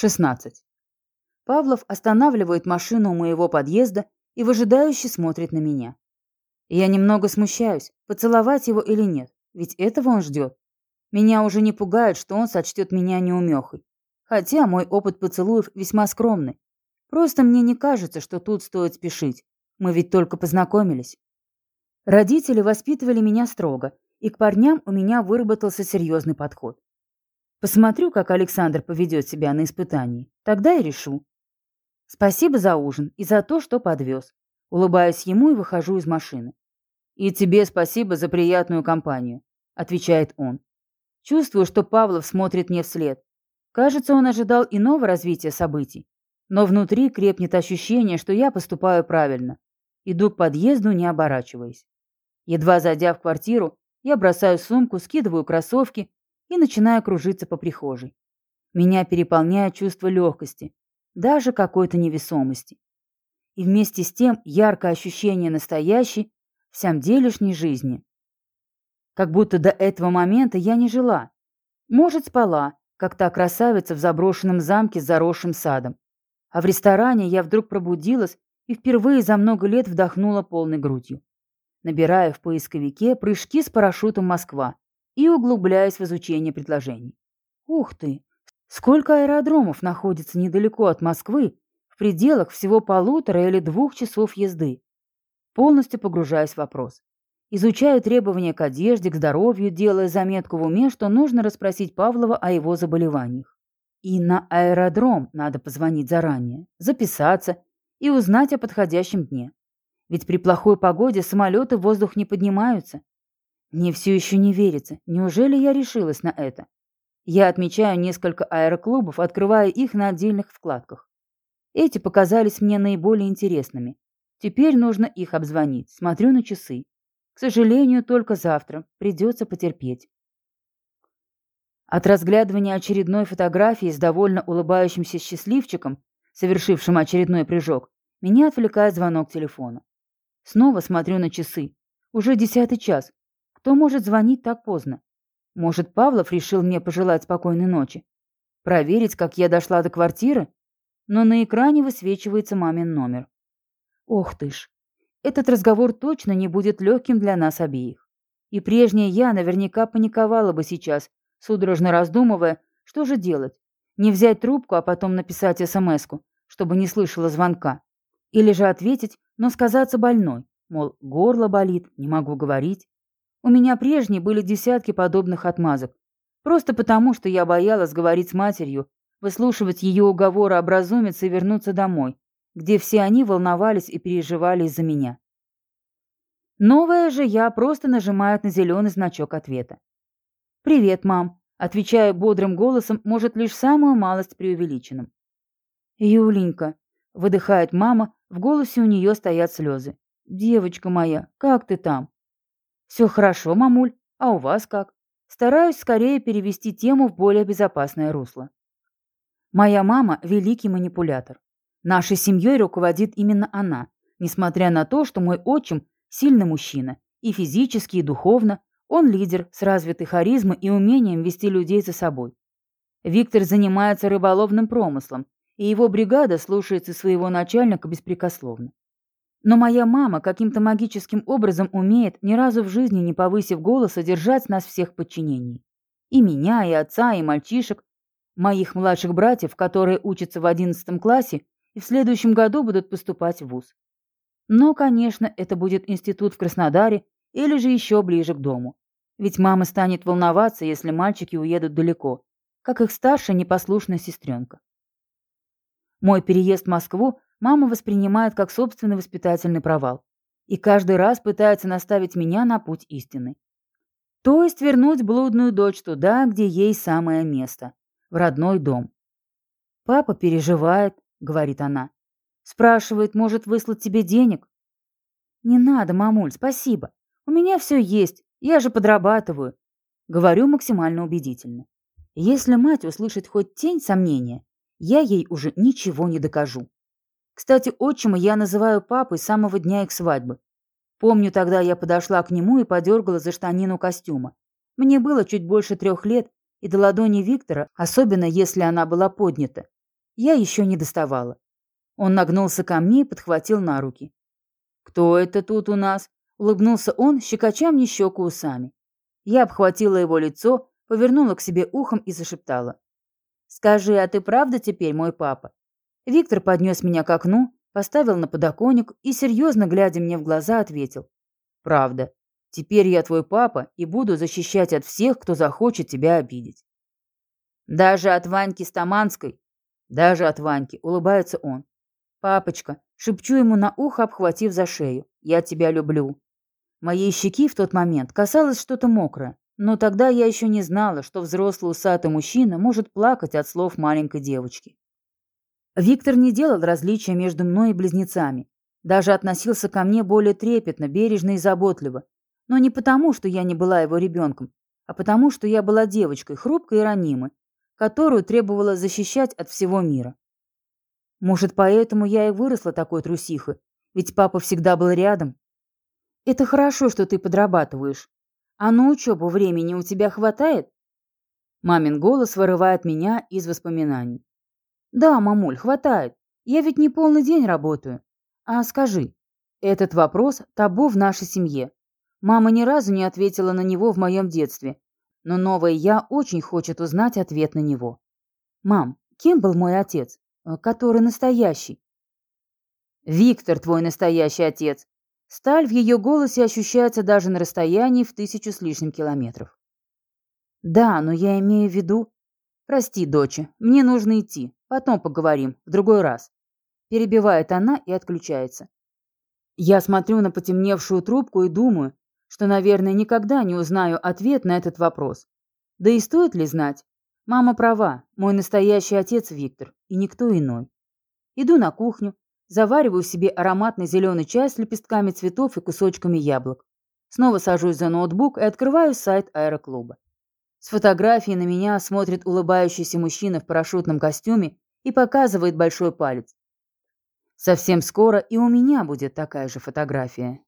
16. Павлов останавливает машину у моего подъезда и выжидающе смотрит на меня. Я немного смущаюсь, поцеловать его или нет, ведь этого он ждет. Меня уже не пугает, что он сочтет меня неумехой. Хотя мой опыт поцелуев весьма скромный. Просто мне не кажется, что тут стоит спешить. Мы ведь только познакомились. Родители воспитывали меня строго, и к парням у меня выработался серьезный подход. Посмотрю, как Александр поведет себя на испытании. Тогда и решу. Спасибо за ужин и за то, что подвез. Улыбаюсь ему и выхожу из машины. «И тебе спасибо за приятную компанию», — отвечает он. Чувствую, что Павлов смотрит мне вслед. Кажется, он ожидал иного развития событий. Но внутри крепнет ощущение, что я поступаю правильно. Иду к подъезду, не оборачиваясь. Едва зайдя в квартиру, я бросаю сумку, скидываю кроссовки и начинаю кружиться по прихожей. Меня переполняет чувство легкости, даже какой-то невесомости. И вместе с тем яркое ощущение настоящей, всем делишней жизни. Как будто до этого момента я не жила. Может, спала, как та красавица в заброшенном замке с заросшим садом. А в ресторане я вдруг пробудилась и впервые за много лет вдохнула полной грудью. Набирая в поисковике прыжки с парашютом Москва и углубляясь в изучение предложений. Ух ты! Сколько аэродромов находится недалеко от Москвы, в пределах всего полутора или двух часов езды? Полностью погружаясь в вопрос. Изучаю требования к одежде, к здоровью, делая заметку в уме, что нужно расспросить Павлова о его заболеваниях. И на аэродром надо позвонить заранее, записаться и узнать о подходящем дне. Ведь при плохой погоде самолеты в воздух не поднимаются, мне все еще не верится. Неужели я решилась на это? Я отмечаю несколько аэроклубов, открывая их на отдельных вкладках. Эти показались мне наиболее интересными. Теперь нужно их обзвонить. Смотрю на часы. К сожалению, только завтра. Придется потерпеть. От разглядывания очередной фотографии с довольно улыбающимся счастливчиком, совершившим очередной прыжок, меня отвлекает звонок телефона. Снова смотрю на часы. Уже десятый час. Кто может звонить так поздно? Может, Павлов решил мне пожелать спокойной ночи? Проверить, как я дошла до квартиры? Но на экране высвечивается мамин номер. Ох ты ж. Этот разговор точно не будет легким для нас обеих. И прежняя я наверняка паниковала бы сейчас, судорожно раздумывая, что же делать. Не взять трубку, а потом написать смс-ку, чтобы не слышала звонка. Или же ответить, но сказаться больной. Мол, горло болит, не могу говорить. У меня прежние были десятки подобных отмазок. Просто потому, что я боялась говорить с матерью, выслушивать ее уговоры образумиться и вернуться домой, где все они волновались и переживали из-за меня. Новая же я просто нажимает на зеленый значок ответа. «Привет, мам», — отвечаю бодрым голосом, может, лишь самую малость преувеличенным. «Юленька», — выдыхает мама, в голосе у нее стоят слезы. «Девочка моя, как ты там?» «Все хорошо, мамуль. А у вас как?» Стараюсь скорее перевести тему в более безопасное русло. Моя мама – великий манипулятор. Нашей семьей руководит именно она, несмотря на то, что мой отчим – сильный мужчина, и физически, и духовно, он лидер с развитой харизмой и умением вести людей за собой. Виктор занимается рыболовным промыслом, и его бригада слушается своего начальника беспрекословно. Но моя мама каким-то магическим образом умеет, ни разу в жизни не повысив голоса, держать нас всех в подчинении. И меня, и отца, и мальчишек, моих младших братьев, которые учатся в одиннадцатом классе и в следующем году будут поступать в вуз. Но, конечно, это будет институт в Краснодаре или же еще ближе к дому. Ведь мама станет волноваться, если мальчики уедут далеко, как их старшая непослушная сестренка. Мой переезд в Москву мама воспринимает как собственный воспитательный провал и каждый раз пытается наставить меня на путь истины. То есть вернуть блудную дочь туда, где ей самое место, в родной дом. «Папа переживает», — говорит она. «Спрашивает, может выслать тебе денег?» «Не надо, мамуль, спасибо. У меня все есть, я же подрабатываю», — говорю максимально убедительно. Если мать услышит хоть тень сомнения, я ей уже ничего не докажу. Кстати, отчима я называю папой с самого дня их свадьбы. Помню, тогда я подошла к нему и подергала за штанину костюма. Мне было чуть больше трех лет, и до ладони Виктора, особенно если она была поднята, я еще не доставала. Он нагнулся ко мне и подхватил на руки. «Кто это тут у нас?» — улыбнулся он, щекоча мне щеку усами. Я обхватила его лицо, повернула к себе ухом и зашептала. «Скажи, а ты правда теперь мой папа?» Виктор поднес меня к окну, поставил на подоконник и, серьезно глядя мне в глаза, ответил. «Правда. Теперь я твой папа и буду защищать от всех, кто захочет тебя обидеть». «Даже от Ваньки Стаманской?» «Даже от Ваньки», — улыбается он. «Папочка», — шепчу ему на ухо, обхватив за шею, — «я тебя люблю». Моей щеки в тот момент касалось что-то мокрое, но тогда я еще не знала, что взрослый усатый мужчина может плакать от слов маленькой девочки. Виктор не делал различия между мной и близнецами. Даже относился ко мне более трепетно, бережно и заботливо. Но не потому, что я не была его ребенком, а потому, что я была девочкой, хрупкой и ранимой, которую требовала защищать от всего мира. Может, поэтому я и выросла такой трусихой, ведь папа всегда был рядом. Это хорошо, что ты подрабатываешь. А на учебу времени у тебя хватает? Мамин голос вырывает меня из воспоминаний. Да, мамуль, хватает. Я ведь не полный день работаю. А скажи, этот вопрос табу в нашей семье. Мама ни разу не ответила на него в моем детстве, но новая я очень хочет узнать ответ на него. Мам, кем был мой отец? Э, который настоящий? Виктор, твой настоящий отец. Сталь в ее голосе ощущается даже на расстоянии в тысячу с лишним километров. Да, но я имею в виду... Прости, доча, мне нужно идти. Потом поговорим, в другой раз. Перебивает она и отключается. Я смотрю на потемневшую трубку и думаю, что, наверное, никогда не узнаю ответ на этот вопрос. Да и стоит ли знать? Мама права, мой настоящий отец Виктор, и никто иной. Иду на кухню, завариваю себе ароматный зеленый чай с лепестками цветов и кусочками яблок. Снова сажусь за ноутбук и открываю сайт аэроклуба. С фотографии на меня смотрит улыбающийся мужчина в парашютном костюме и показывает большой палец. Совсем скоро и у меня будет такая же фотография.